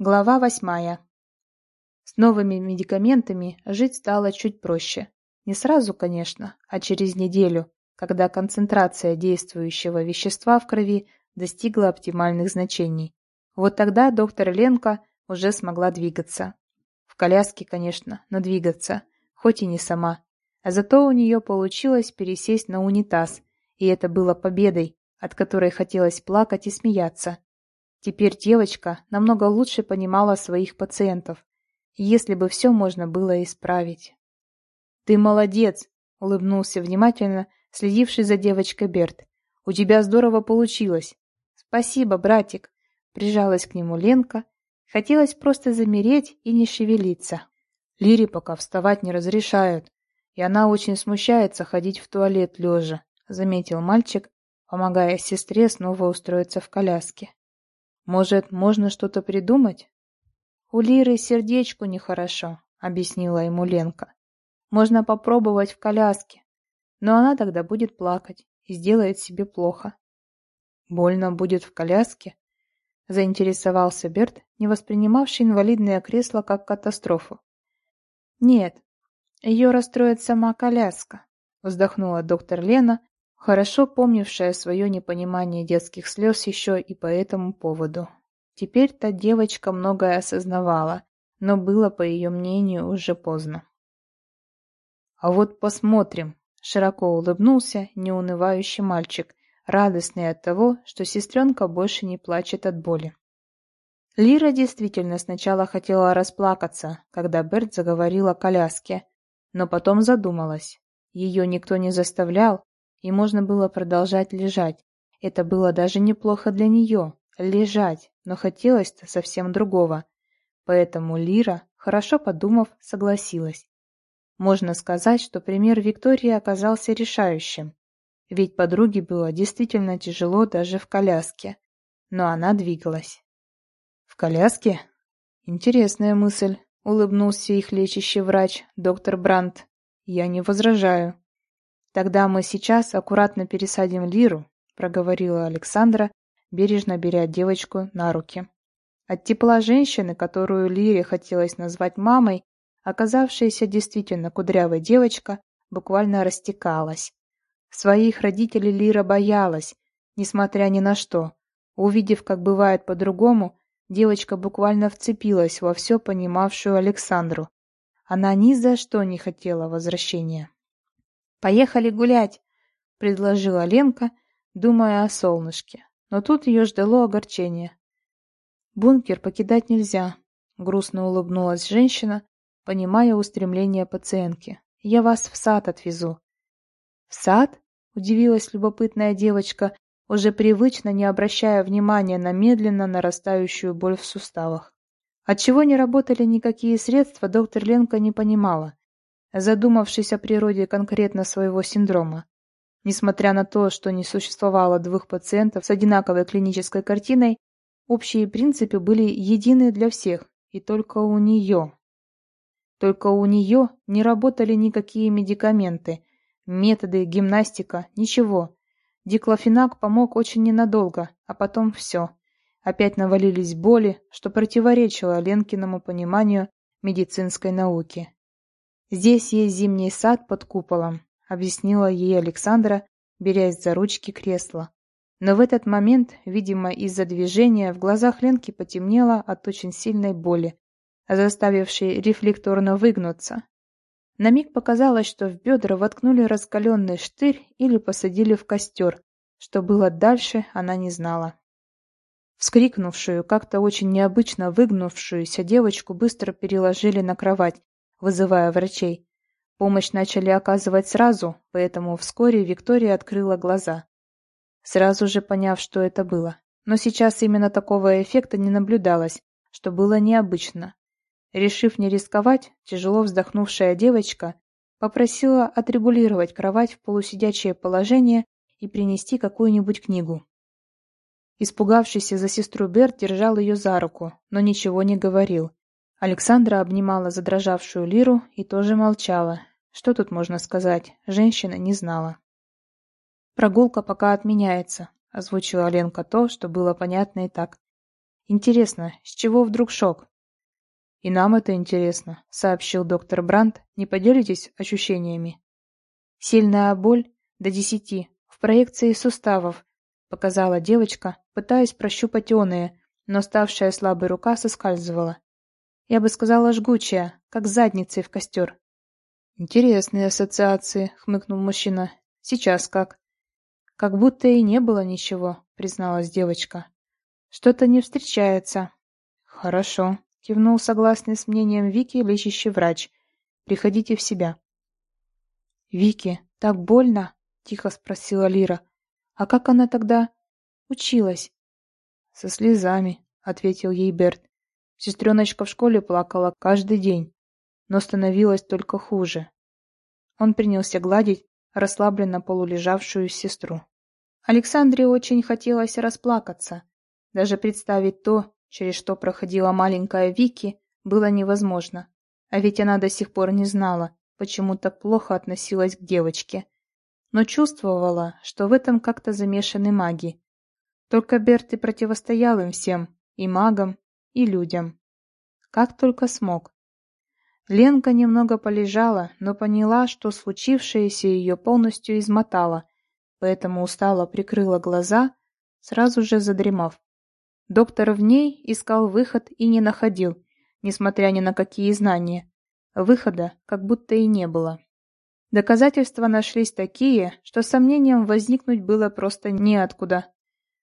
Глава восьмая. С новыми медикаментами жить стало чуть проще. Не сразу, конечно, а через неделю, когда концентрация действующего вещества в крови достигла оптимальных значений. Вот тогда доктор Ленка уже смогла двигаться. В коляске, конечно, но двигаться, хоть и не сама. А зато у нее получилось пересесть на унитаз, и это было победой, от которой хотелось плакать и смеяться. Теперь девочка намного лучше понимала своих пациентов, если бы все можно было исправить. «Ты молодец!» — улыбнулся внимательно, следивший за девочкой Берт. «У тебя здорово получилось!» «Спасибо, братик!» — прижалась к нему Ленка. Хотелось просто замереть и не шевелиться. Лире пока вставать не разрешают, и она очень смущается ходить в туалет лежа, — заметил мальчик, помогая сестре снова устроиться в коляске. Может, можно что-то придумать? У Лиры сердечку нехорошо, объяснила ему Ленка. Можно попробовать в коляске, но она тогда будет плакать и сделает себе плохо. Больно будет в коляске? Заинтересовался Берт, не воспринимавший инвалидное кресло как катастрофу. Нет, ее расстроит сама коляска, вздохнула доктор Лена, хорошо помнившая свое непонимание детских слез еще и по этому поводу. Теперь та девочка многое осознавала, но было, по ее мнению, уже поздно. «А вот посмотрим», — широко улыбнулся неунывающий мальчик, радостный от того, что сестренка больше не плачет от боли. Лира действительно сначала хотела расплакаться, когда Берт заговорил о коляске, но потом задумалась. Ее никто не заставлял, и можно было продолжать лежать. Это было даже неплохо для нее — лежать, но хотелось-то совсем другого. Поэтому Лира, хорошо подумав, согласилась. Можно сказать, что пример Виктории оказался решающим. Ведь подруге было действительно тяжело даже в коляске. Но она двигалась. «В коляске?» «Интересная мысль», — улыбнулся их лечащий врач, доктор Брандт. «Я не возражаю». «Тогда мы сейчас аккуратно пересадим Лиру», — проговорила Александра, бережно беря девочку на руки. От тепла женщины, которую Лире хотелось назвать мамой, оказавшаяся действительно кудрявой девочка, буквально растекалась. Своих родителей Лира боялась, несмотря ни на что. Увидев, как бывает по-другому, девочка буквально вцепилась во все понимавшую Александру. Она ни за что не хотела возвращения. «Поехали гулять!» — предложила Ленка, думая о солнышке. Но тут ее ждало огорчение. «Бункер покидать нельзя», — грустно улыбнулась женщина, понимая устремление пациентки. «Я вас в сад отвезу». «В сад?» — удивилась любопытная девочка, уже привычно не обращая внимания на медленно нарастающую боль в суставах. Отчего не работали никакие средства, доктор Ленка не понимала задумавшись о природе конкретно своего синдрома. Несмотря на то, что не существовало двух пациентов с одинаковой клинической картиной, общие принципы были едины для всех, и только у нее. Только у нее не работали никакие медикаменты, методы, гимнастика, ничего. Диклофенак помог очень ненадолго, а потом все. Опять навалились боли, что противоречило Ленкиному пониманию медицинской науки. «Здесь есть зимний сад под куполом», — объяснила ей Александра, берясь за ручки кресла. Но в этот момент, видимо, из-за движения, в глазах Ленки потемнело от очень сильной боли, заставившей рефлекторно выгнуться. На миг показалось, что в бедра воткнули раскаленный штырь или посадили в костер. Что было дальше, она не знала. Вскрикнувшую, как-то очень необычно выгнувшуюся девочку быстро переложили на кровать, вызывая врачей. Помощь начали оказывать сразу, поэтому вскоре Виктория открыла глаза. Сразу же поняв, что это было. Но сейчас именно такого эффекта не наблюдалось, что было необычно. Решив не рисковать, тяжело вздохнувшая девочка попросила отрегулировать кровать в полусидячее положение и принести какую-нибудь книгу. Испугавшийся за сестру Берт держал ее за руку, но ничего не говорил. Александра обнимала задрожавшую Лиру и тоже молчала. Что тут можно сказать? Женщина не знала. «Прогулка пока отменяется», — озвучила Ленка то, что было понятно и так. Интересно, с чего вдруг шок? И нам это интересно, сообщил доктор Брандт. Не поделитесь ощущениями? Сильная боль до десяти в проекции суставов, показала девочка, пытаясь прощупать ионные, но ставшая слабой рука соскальзывала. Я бы сказала жгучая, как задницей в костер. Интересные ассоциации, хмыкнул мужчина. Сейчас как? Как будто и не было ничего, призналась девочка. Что-то не встречается. Хорошо, кивнул согласный с мнением Вики лечащий врач. Приходите в себя. Вики, так больно? Тихо спросила Лира. А как она тогда училась? Со слезами, ответил ей Берт. Сестреночка в школе плакала каждый день, но становилось только хуже. Он принялся гладить расслабленно полулежавшую сестру. Александре очень хотелось расплакаться, даже представить то, через что проходила маленькая Вики, было невозможно. А ведь она до сих пор не знала, почему так плохо относилась к девочке. Но чувствовала, что в этом как-то замешаны маги. Только Берт и противостоял им всем, и магам, и людям. Как только смог. Ленка немного полежала, но поняла, что случившееся ее полностью измотало, поэтому устало прикрыла глаза, сразу же задремав. Доктор в ней искал выход и не находил, несмотря ни на какие знания. Выхода как будто и не было. Доказательства нашлись такие, что сомнениям возникнуть было просто неоткуда.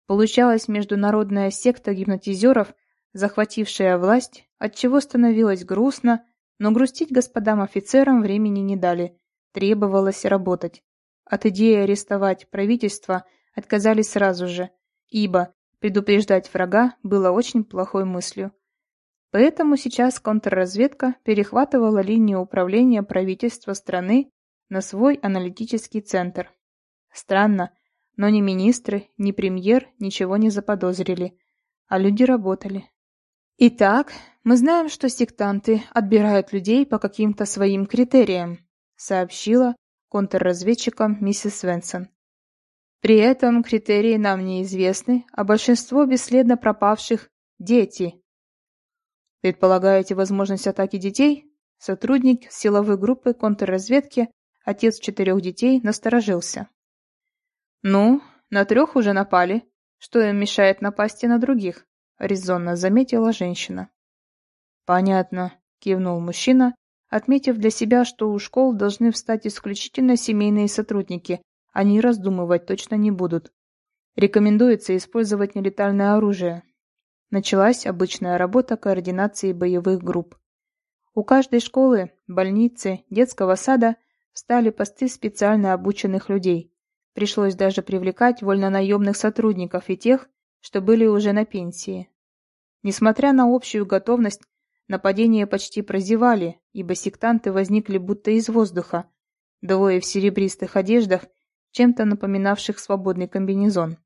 Получалась международная секта гипнотизеров, захватившая власть, отчего становилось грустно, но грустить господам офицерам времени не дали, требовалось работать. От идеи арестовать правительство отказались сразу же, ибо Предупреждать врага было очень плохой мыслью. Поэтому сейчас контрразведка перехватывала линию управления правительства страны на свой аналитический центр. Странно, но ни министры, ни премьер ничего не заподозрили, а люди работали. Итак, мы знаем, что сектанты отбирают людей по каким-то своим критериям, сообщила контрразведчикам миссис Свенсон. При этом критерии нам неизвестны, а большинство бесследно пропавших – дети. Предполагаете возможность атаки детей? Сотрудник силовой группы контрразведки, отец четырех детей, насторожился. «Ну, на трех уже напали. Что им мешает напасть и на других?» – резонно заметила женщина. «Понятно», – кивнул мужчина, отметив для себя, что у школ должны встать исключительно семейные сотрудники, они раздумывать точно не будут. Рекомендуется использовать нелетальное оружие. Началась обычная работа координации боевых групп. У каждой школы, больницы, детского сада встали посты специально обученных людей. Пришлось даже привлекать вольнонаемных сотрудников и тех, что были уже на пенсии. Несмотря на общую готовность, нападения почти прозевали, ибо сектанты возникли будто из воздуха. Двое в серебристых одеждах чем-то напоминавших свободный комбинезон.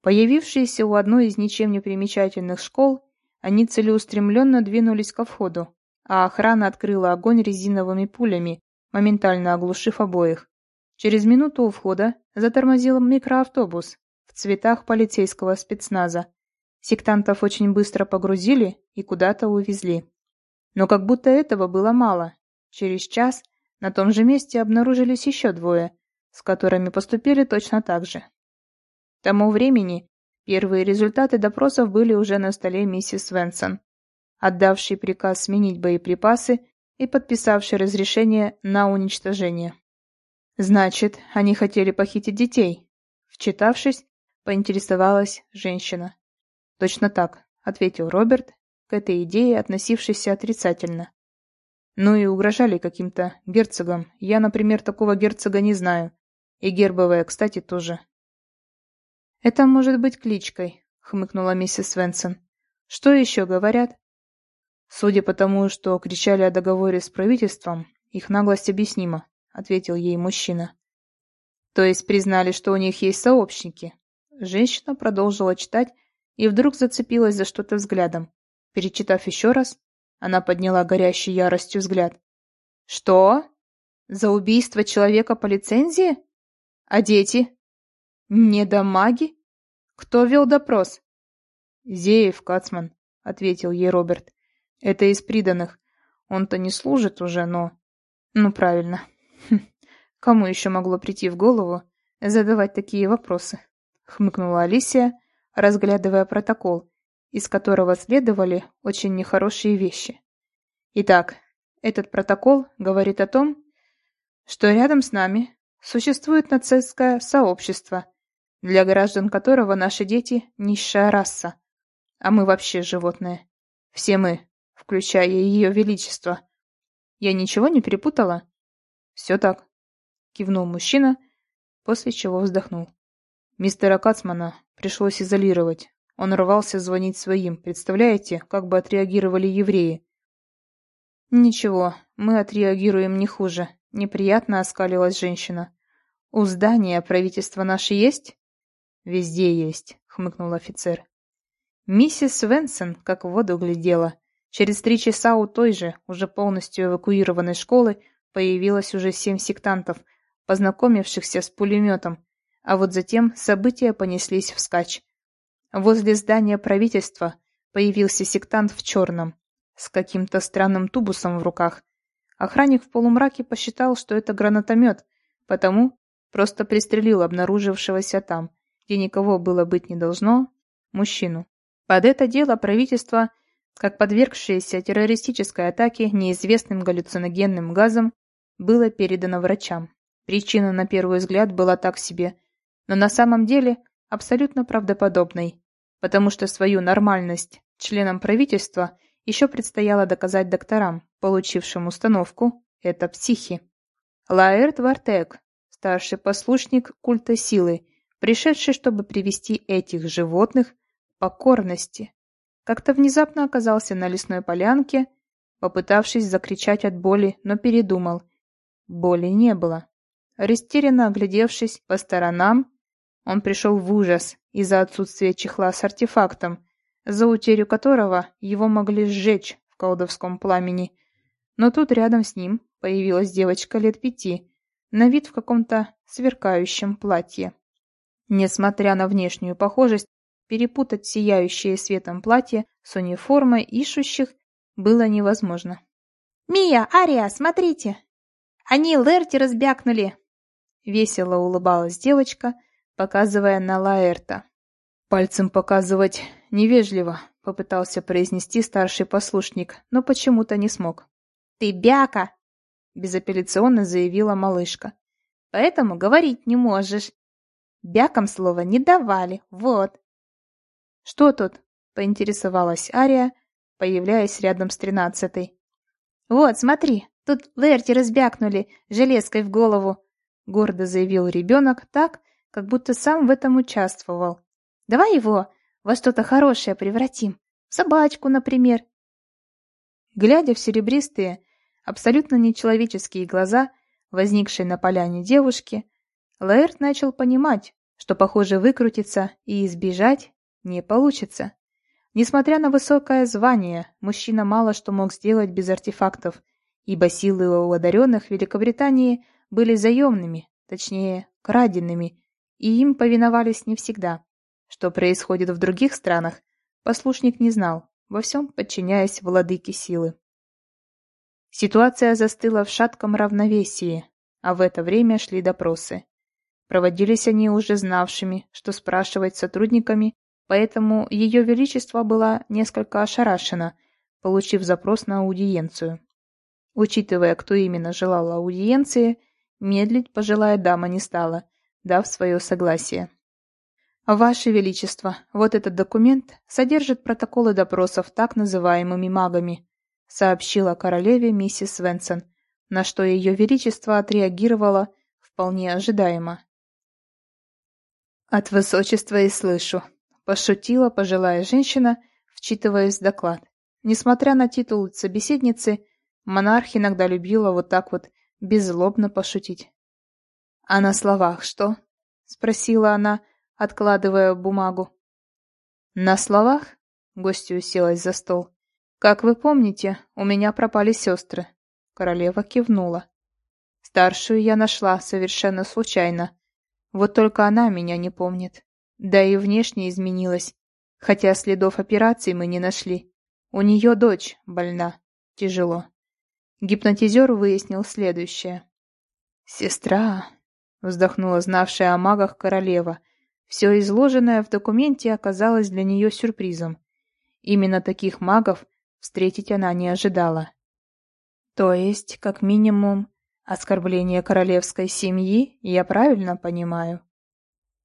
Появившиеся у одной из ничем не примечательных школ, они целеустремленно двинулись ко входу, а охрана открыла огонь резиновыми пулями, моментально оглушив обоих. Через минуту у входа затормозил микроавтобус цветах полицейского спецназа. Сектантов очень быстро погрузили и куда-то увезли. Но как будто этого было мало. Через час на том же месте обнаружились еще двое, с которыми поступили точно так же. К тому времени первые результаты допросов были уже на столе миссис Свенсон, отдавший приказ сменить боеприпасы и подписавший разрешение на уничтожение. Значит, они хотели похитить детей. Вчитавшись, поинтересовалась женщина. Точно так, ответил Роберт, к этой идее относившийся отрицательно. Ну и угрожали каким-то герцогам. Я, например, такого герцога не знаю. И гербовая, кстати, тоже. «Это может быть кличкой», — хмыкнула миссис Свенсон. «Что еще говорят?» «Судя по тому, что кричали о договоре с правительством, их наглость объяснима», — ответил ей мужчина. «То есть признали, что у них есть сообщники?» Женщина продолжила читать и вдруг зацепилась за что-то взглядом. Перечитав еще раз, она подняла горящий яростью взгляд. «Что? За убийство человека по лицензии? А дети? Недомаги? Кто вел допрос? «Зеев, Кацман», — ответил ей Роберт. «Это из приданных. Он-то не служит уже, но...» «Ну, правильно. Хм. Кому еще могло прийти в голову задавать такие вопросы?» — хмыкнула Алисия, разглядывая протокол, из которого следовали очень нехорошие вещи. Итак, этот протокол говорит о том, что рядом с нами существует нацистское сообщество, для граждан которого наши дети – низшая раса, а мы вообще животные. Все мы, включая ее величество. Я ничего не перепутала? Все так, кивнул мужчина, после чего вздохнул. Мистера Кацмана пришлось изолировать. Он рвался звонить своим. Представляете, как бы отреагировали евреи? Ничего, мы отреагируем не хуже. Неприятно оскалилась женщина. У здания правительства наше есть? Везде есть, хмыкнул офицер. Миссис Свенсон как в воду глядела. Через три часа у той же, уже полностью эвакуированной школы, появилось уже семь сектантов, познакомившихся с пулеметом, а вот затем события понеслись вскачь. Возле здания правительства появился сектант в черном, с каким-то странным тубусом в руках. Охранник в полумраке посчитал, что это гранатомет, потому просто пристрелил обнаружившегося там, где никого было быть не должно, мужчину. Под это дело правительство, как подвергшееся террористической атаке неизвестным галлюциногенным газом, было передано врачам. Причина, на первый взгляд, была так себе, но на самом деле абсолютно правдоподобной, потому что свою нормальность членам правительства еще предстояло доказать докторам, получившим установку «это психи». Лаэрт Вартек, старший послушник культа силы, пришедший, чтобы привести этих животных покорности. Как-то внезапно оказался на лесной полянке, попытавшись закричать от боли, но передумал. Боли не было. Растерянно оглядевшись по сторонам, он пришел в ужас из-за отсутствия чехла с артефактом, за утерю которого его могли сжечь в колдовском пламени. Но тут рядом с ним появилась девочка лет пяти, на вид в каком-то сверкающем платье. Несмотря на внешнюю похожесть, Перепутать сияющее светом платье с униформой ищущих было невозможно. «Мия, Ария, смотрите! Они Лерти разбякнули!» Весело улыбалась девочка, показывая на Лаэрта. «Пальцем показывать невежливо», — попытался произнести старший послушник, но почему-то не смог. «Ты бяка!» — безапелляционно заявила малышка. «Поэтому говорить не можешь. Бякам слова не давали, вот. «Что тут?» — поинтересовалась Ария, появляясь рядом с тринадцатой. «Вот, смотри, тут Лерти разбякнули железкой в голову», — гордо заявил ребенок так, как будто сам в этом участвовал. «Давай его во что-то хорошее превратим. В собачку, например». Глядя в серебристые, абсолютно нечеловеческие глаза, возникшие на поляне девушки, Лаэрт начал понимать, что, похоже, выкрутиться и избежать не получится. Несмотря на высокое звание, мужчина мало что мог сделать без артефактов, ибо силы у одаренных Великобритании были заемными, точнее, краденными, и им повиновались не всегда. Что происходит в других странах, послушник не знал, во всем подчиняясь владыке силы. Ситуация застыла в шатком равновесии, а в это время шли допросы. Проводились они уже знавшими, что спрашивать сотрудниками Поэтому Ее Величество была несколько ошарашена, получив запрос на аудиенцию. Учитывая, кто именно желал аудиенции, медлить пожилая дама не стала, дав свое согласие. «Ваше Величество, вот этот документ содержит протоколы допросов так называемыми магами», сообщила королеве миссис Свенсон, на что Ее Величество отреагировало вполне ожидаемо. «От высочества и слышу», Пошутила пожилая женщина, вчитываясь в доклад. Несмотря на титул собеседницы, монарх иногда любила вот так вот беззлобно пошутить. «А на словах что?» — спросила она, откладывая бумагу. «На словах?» — гостья уселась за стол. «Как вы помните, у меня пропали сестры». Королева кивнула. «Старшую я нашла совершенно случайно. Вот только она меня не помнит. Да и внешне изменилась. Хотя следов операции мы не нашли. У нее дочь больна. Тяжело. Гипнотизер выяснил следующее. «Сестра», — вздохнула знавшая о магах королева, все изложенное в документе оказалось для нее сюрпризом. Именно таких магов встретить она не ожидала. То есть, как минимум, оскорбление королевской семьи, я правильно понимаю?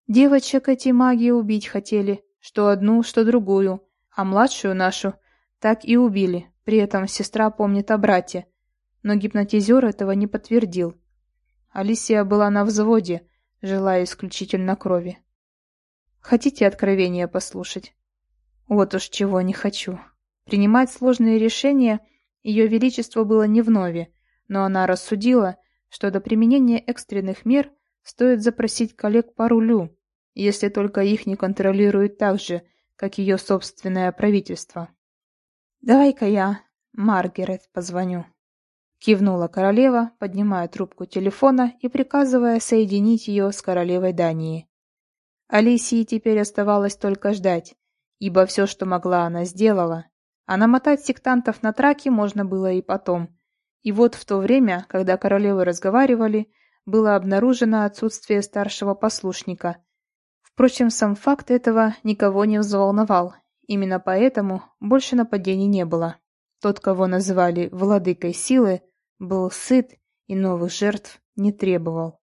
Девочек эти маги убить хотели, что одну, что другую, а младшую нашу так и убили, при этом сестра помнит о брате. Но гипнотизер этого не подтвердил. Алисия была на взводе, желая исключительно крови. Хотите откровения послушать? Вот уж чего не хочу. Принимать сложные решения ее величество было не вновь, но она рассудила, что до применения экстренных мер стоит запросить коллег по рулю, если только их не контролируют так же, как ее собственное правительство. «Давай-ка я Маргарет позвоню», — кивнула королева, поднимая трубку телефона и приказывая соединить ее с королевой Дании. Алисии теперь оставалось только ждать, ибо все, что могла, она сделала, а намотать сектантов на траки можно было и потом. И вот в то время, когда королевы разговаривали, было обнаружено отсутствие старшего послушника. Впрочем, сам факт этого никого не взволновал. Именно поэтому больше нападений не было. Тот, кого называли «владыкой силы», был сыт и новых жертв не требовал.